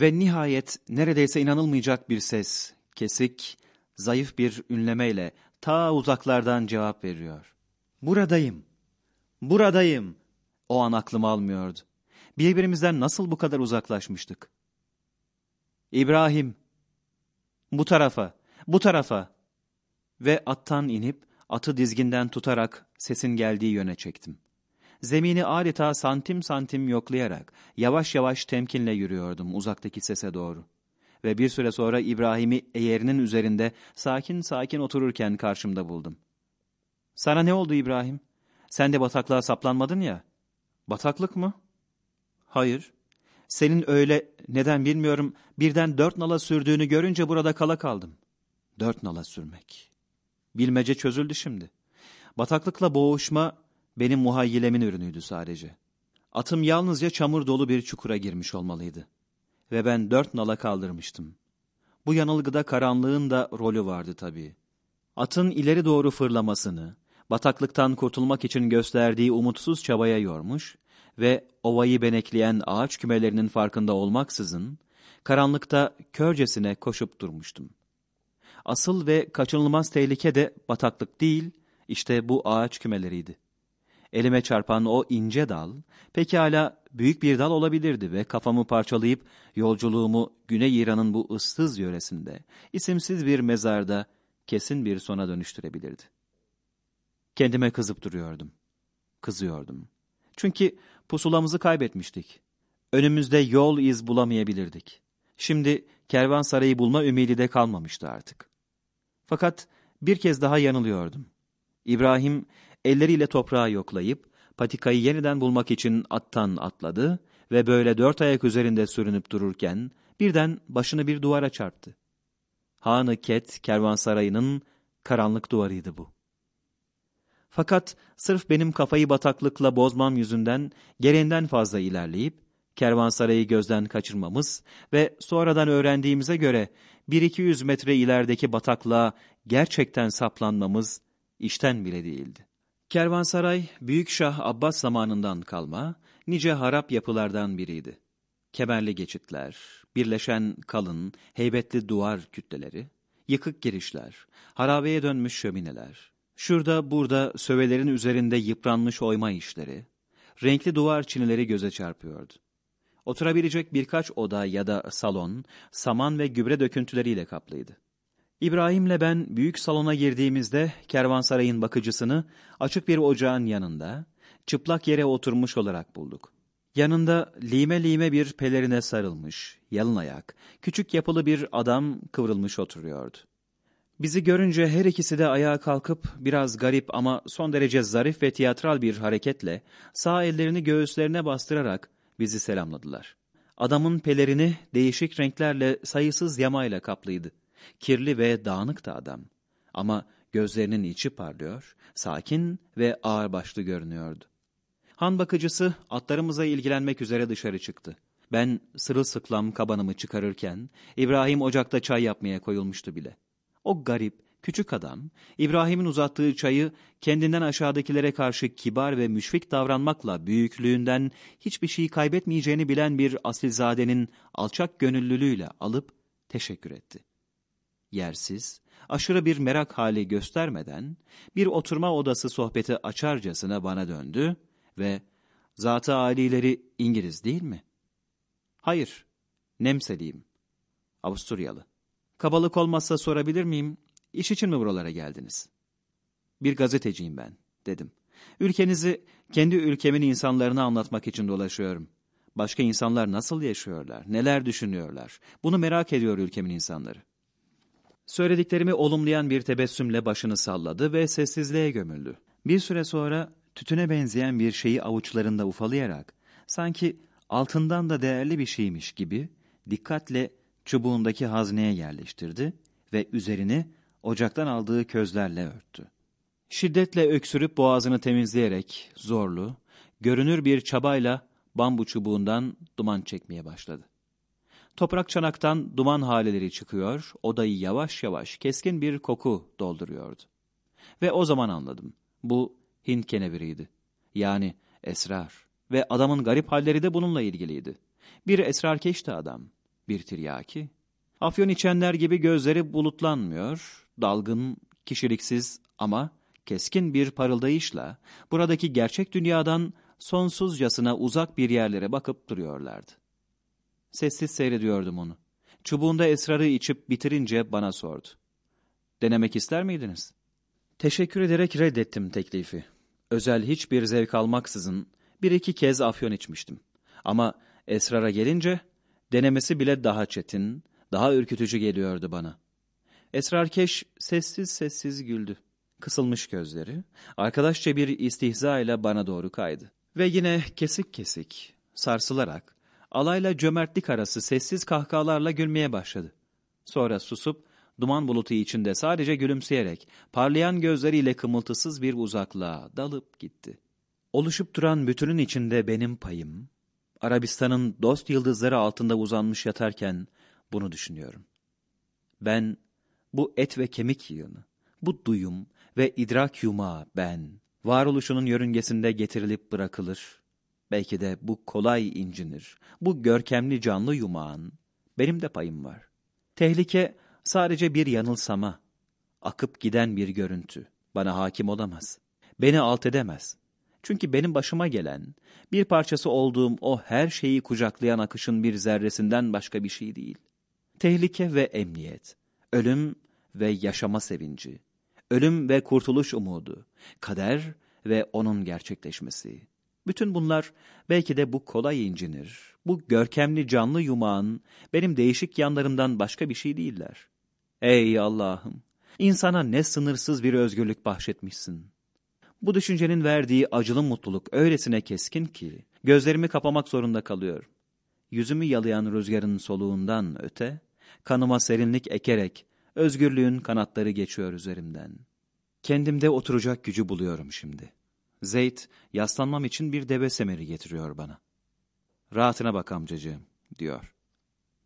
Ve nihayet neredeyse inanılmayacak bir ses, kesik, zayıf bir ünlemeyle ta uzaklardan cevap veriyor. Buradayım, buradayım. O an aklım almıyordu. Birbirimizden nasıl bu kadar uzaklaşmıştık? İbrahim, bu tarafa, bu tarafa. Ve attan inip atı dizginden tutarak sesin geldiği yöne çektim. Zemini adeta santim santim yoklayarak yavaş yavaş temkinle yürüyordum uzaktaki sese doğru. Ve bir süre sonra İbrahim'i eğerinin üzerinde sakin sakin otururken karşımda buldum. Sana ne oldu İbrahim? Sen de bataklığa saplanmadın ya. Bataklık mı? Hayır. Senin öyle neden bilmiyorum birden dört nala sürdüğünü görünce burada kala kaldım. Dört nala sürmek. Bilmece çözüldü şimdi. Bataklıkla boğuşma benim muhayyilemin ürünüydü sadece. Atım yalnızca çamur dolu bir çukura girmiş olmalıydı. Ve ben dört nala kaldırmıştım. Bu yanılgıda karanlığın da rolü vardı tabii. Atın ileri doğru fırlamasını, bataklıktan kurtulmak için gösterdiği umutsuz çabaya yormuş ve ovayı benekleyen ağaç kümelerinin farkında olmaksızın, karanlıkta körcesine koşup durmuştum. Asıl ve kaçınılmaz tehlike de bataklık değil, işte bu ağaç kümeleriydi. Elime çarpan o ince dal, pekala büyük bir dal olabilirdi ve kafamı parçalayıp yolculuğumu Güney İran'ın bu ıssız yöresinde, isimsiz bir mezarda kesin bir sona dönüştürebilirdi. Kendime kızıp duruyordum. Kızıyordum. Çünkü pusulamızı kaybetmiştik. Önümüzde yol iz bulamayabilirdik. Şimdi kervansarayı bulma ümidi de kalmamıştı artık. Fakat bir kez daha yanılıyordum. İbrahim elleriyle toprağı yoklayıp patikayı yeniden bulmak için attan atladı ve böyle dört ayak üzerinde sürünüp dururken birden başını bir duvara çarptı. Han-ı Ket kervansarayının karanlık duvarıydı bu. Fakat sırf benim kafayı bataklıkla bozmam yüzünden gereğinden fazla ilerleyip kervansarayı gözden kaçırmamız ve sonradan öğrendiğimize göre 1-200 metre ilerideki bataklığa gerçekten saplanmamız işten bile değildi. Kervansaray, Büyük Şah Abbas zamanından kalma, nice harap yapılardan biriydi. Kemerli geçitler, birleşen kalın, heybetli duvar kütleleri, yıkık girişler, harabeye dönmüş şömineler, şurada burada sövelerin üzerinde yıpranmış oyma işleri, renkli duvar çinileri göze çarpıyordu. Oturabilecek birkaç oda ya da salon, saman ve gübre döküntüleriyle kaplıydı. İbrahim'le ben büyük salona girdiğimizde kervansarayın bakıcısını açık bir ocağın yanında, çıplak yere oturmuş olarak bulduk. Yanında lime lime bir pelerine sarılmış, yalın ayak, küçük yapılı bir adam kıvrılmış oturuyordu. Bizi görünce her ikisi de ayağa kalkıp biraz garip ama son derece zarif ve tiyatral bir hareketle sağ ellerini göğüslerine bastırarak bizi selamladılar. Adamın pelerini değişik renklerle sayısız yamayla kaplıydı. Kirli ve dağınıktı adam. Ama gözlerinin içi parlıyor, sakin ve ağırbaşlı görünüyordu. Han bakıcısı atlarımıza ilgilenmek üzere dışarı çıktı. Ben sırılsıklam kabanımı çıkarırken İbrahim ocakta çay yapmaya koyulmuştu bile. O garip, küçük adam İbrahim'in uzattığı çayı kendinden aşağıdakilere karşı kibar ve müşfik davranmakla büyüklüğünden hiçbir şey kaybetmeyeceğini bilen bir asilzadenin alçak gönüllülüğüyle alıp teşekkür etti yersiz, aşırı bir merak hali göstermeden bir oturma odası sohbeti açarcasına bana döndü ve zatı alileri İngiliz değil mi? Hayır, Nemseliyim. Avusturyalı. Kabalık olmazsa sorabilir miyim? İş için mi buralara geldiniz? Bir gazeteciyim ben, dedim. Ülkenizi kendi ülkemin insanlarına anlatmak için dolaşıyorum. Başka insanlar nasıl yaşıyorlar, neler düşünüyorlar? Bunu merak ediyor ülkemin insanları. Söylediklerimi olumlayan bir tebessümle başını salladı ve sessizliğe gömüldü. Bir süre sonra tütüne benzeyen bir şeyi avuçlarında ufalayarak sanki altından da değerli bir şeymiş gibi dikkatle çubuğundaki hazneye yerleştirdi ve üzerini ocaktan aldığı közlerle örttü. Şiddetle öksürüp boğazını temizleyerek zorlu, görünür bir çabayla bambu çubuğundan duman çekmeye başladı. Toprak çanaktan duman haleleri çıkıyor, odayı yavaş yavaş keskin bir koku dolduruyordu. Ve o zaman anladım. Bu Hint keneviriydi. Yani esrar. Ve adamın garip halleri de bununla ilgiliydi. Bir esrarkeşti adam. bir tiryaki. Afyon içenler gibi gözleri bulutlanmıyor, dalgın, kişiliksiz ama keskin bir parıldayışla buradaki gerçek dünyadan sonsuzcasına uzak bir yerlere bakıp duruyorlardı. Sessiz seyrediyordum onu. Çubuğunda esrarı içip bitirince bana sordu. Denemek ister miydiniz? Teşekkür ederek reddettim teklifi. Özel hiçbir zevk almaksızın bir iki kez afyon içmiştim. Ama esrara gelince denemesi bile daha çetin, daha ürkütücü geliyordu bana. Esrarkeş sessiz sessiz güldü. Kısılmış gözleri, arkadaşça bir istihza ile bana doğru kaydı. Ve yine kesik kesik, sarsılarak, alayla cömertlik arası sessiz kahkahalarla gülmeye başladı. Sonra susup, duman bulutu içinde sadece gülümseyerek, parlayan gözleriyle kımıltısız bir uzaklığa dalıp gitti. Oluşup duran bütünün içinde benim payım, Arabistan'ın dost yıldızları altında uzanmış yatarken bunu düşünüyorum. Ben, bu et ve kemik yığını, bu duyum ve idrak yumağı ben, varoluşunun yörüngesinde getirilip bırakılır. Belki de bu kolay incinir, bu görkemli canlı yumağın benim de payım var. Tehlike sadece bir yanılsama, akıp giden bir görüntü. Bana hakim olamaz. Beni alt edemez. Çünkü benim başıma gelen, bir parçası olduğum o her şeyi kucaklayan akışın bir zerresinden başka bir şey değil. Tehlike ve emniyet, ölüm ve yaşama sevinci, ölüm ve kurtuluş umudu, kader ve onun gerçekleşmesi. Bütün bunlar belki de bu kolay incinir, bu görkemli canlı yumağın benim değişik yanlarımdan başka bir şey değiller. Ey Allah'ım! insana ne sınırsız bir özgürlük bahşetmişsin. Bu düşüncenin verdiği acılı mutluluk öylesine keskin ki, gözlerimi kapamak zorunda kalıyorum. Yüzümü yalayan rüzgarın soluğundan öte, kanıma serinlik ekerek, özgürlüğün kanatları geçiyor üzerimden. Kendimde oturacak gücü buluyorum şimdi. Zeyd, yaslanmam için bir deve semeri getiriyor bana. Rahatına bak amcacığım, diyor.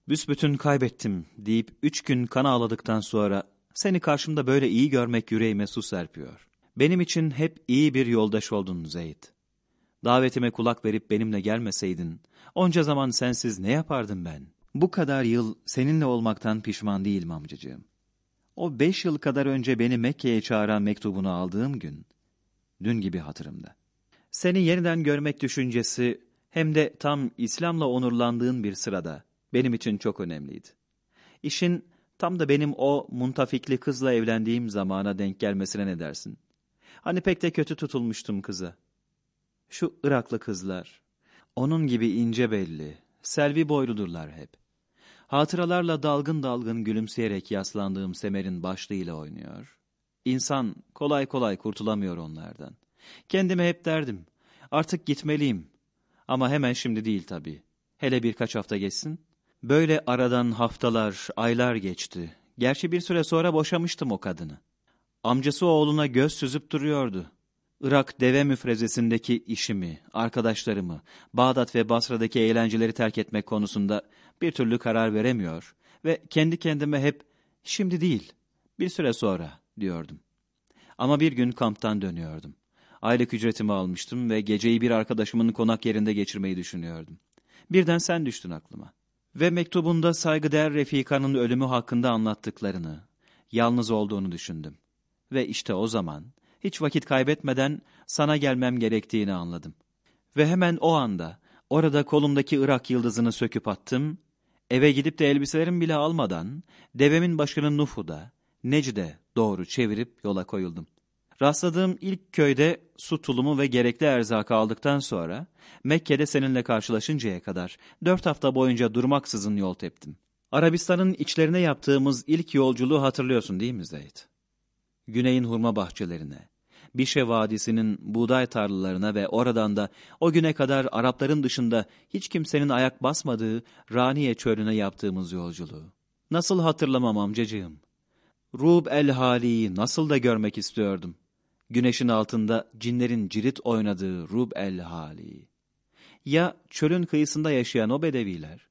Büsbütün kaybettim deyip üç gün kan ağladıktan sonra seni karşımda böyle iyi görmek yüreğime su serpiyor. Benim için hep iyi bir yoldaş oldun Zeyd. Davetime kulak verip benimle gelmeseydin, onca zaman sensiz ne yapardım ben? Bu kadar yıl seninle olmaktan pişman değilim amcacığım. O beş yıl kadar önce beni Mekke'ye çağıran mektubunu aldığım gün, dün gibi hatırımda. Seni yeniden görmek düşüncesi hem de tam İslam'la onurlandığın bir sırada benim için çok önemliydi. İşin tam da benim o muntafikli kızla evlendiğim zamana denk gelmesine ne dersin? Hani pek de kötü tutulmuştum kıza. Şu Iraklı kızlar, onun gibi ince belli, selvi boyludurlar hep. Hatıralarla dalgın dalgın gülümseyerek yaslandığım Semer'in başlığıyla oynuyor. İnsan kolay kolay kurtulamıyor onlardan. Kendime hep derdim, artık gitmeliyim. Ama hemen şimdi değil tabii. Hele birkaç hafta geçsin. Böyle aradan haftalar, aylar geçti. Gerçi bir süre sonra boşamıştım o kadını. Amcası oğluna göz süzüp duruyordu. Irak deve müfrezesindeki işimi, arkadaşlarımı, Bağdat ve Basra'daki eğlenceleri terk etmek konusunda bir türlü karar veremiyor ve kendi kendime hep şimdi değil, bir süre sonra diyordum. Ama bir gün kamptan dönüyordum. Aylık ücretimi almıştım ve geceyi bir arkadaşımın konak yerinde geçirmeyi düşünüyordum. Birden sen düştün aklıma. Ve mektubunda saygıdeğer Refika'nın ölümü hakkında anlattıklarını, yalnız olduğunu düşündüm. Ve işte o zaman hiç vakit kaybetmeden sana gelmem gerektiğini anladım. Ve hemen o anda orada kolumdaki Irak yıldızını söküp attım, eve gidip de elbiselerimi bile almadan devemin başını Nufu'da, Necde doğru çevirip yola koyuldum. Rastladığım ilk köyde su tulumu ve gerekli erzakı aldıktan sonra Mekke'de seninle karşılaşıncaya kadar dört hafta boyunca durmaksızın yol teptim. Arabistan'ın içlerine yaptığımız ilk yolculuğu hatırlıyorsun değil mi Zeyd? Güneyin hurma bahçelerine, Bişe Vadisi'nin buğday tarlalarına ve oradan da o güne kadar Arapların dışında hiç kimsenin ayak basmadığı Raniye çölüne yaptığımız yolculuğu. Nasıl hatırlamam amcacığım? Rub el-Hali'yi nasıl da görmek istiyordum. Güneşin altında cinlerin cirit oynadığı Rub el-Hali. Ya çölün kıyısında yaşayan o bedeviler?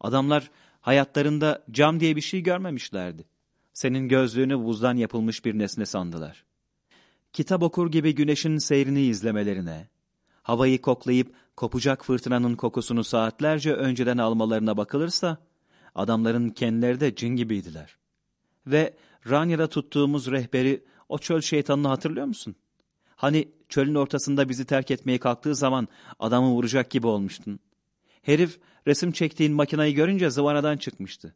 Adamlar hayatlarında cam diye bir şey görmemişlerdi. Senin gözlüğünü buzdan yapılmış bir nesne sandılar. Kitap okur gibi güneşin seyrini izlemelerine, havayı koklayıp kopacak fırtınanın kokusunu saatlerce önceden almalarına bakılırsa, Adamların kendileri de cin gibiydiler. Ve Ranya'da tuttuğumuz rehberi, o çöl şeytanını hatırlıyor musun? Hani çölün ortasında bizi terk etmeye kalktığı zaman adamı vuracak gibi olmuştun. Herif resim çektiğin makinayı görünce zıvanadan çıkmıştı.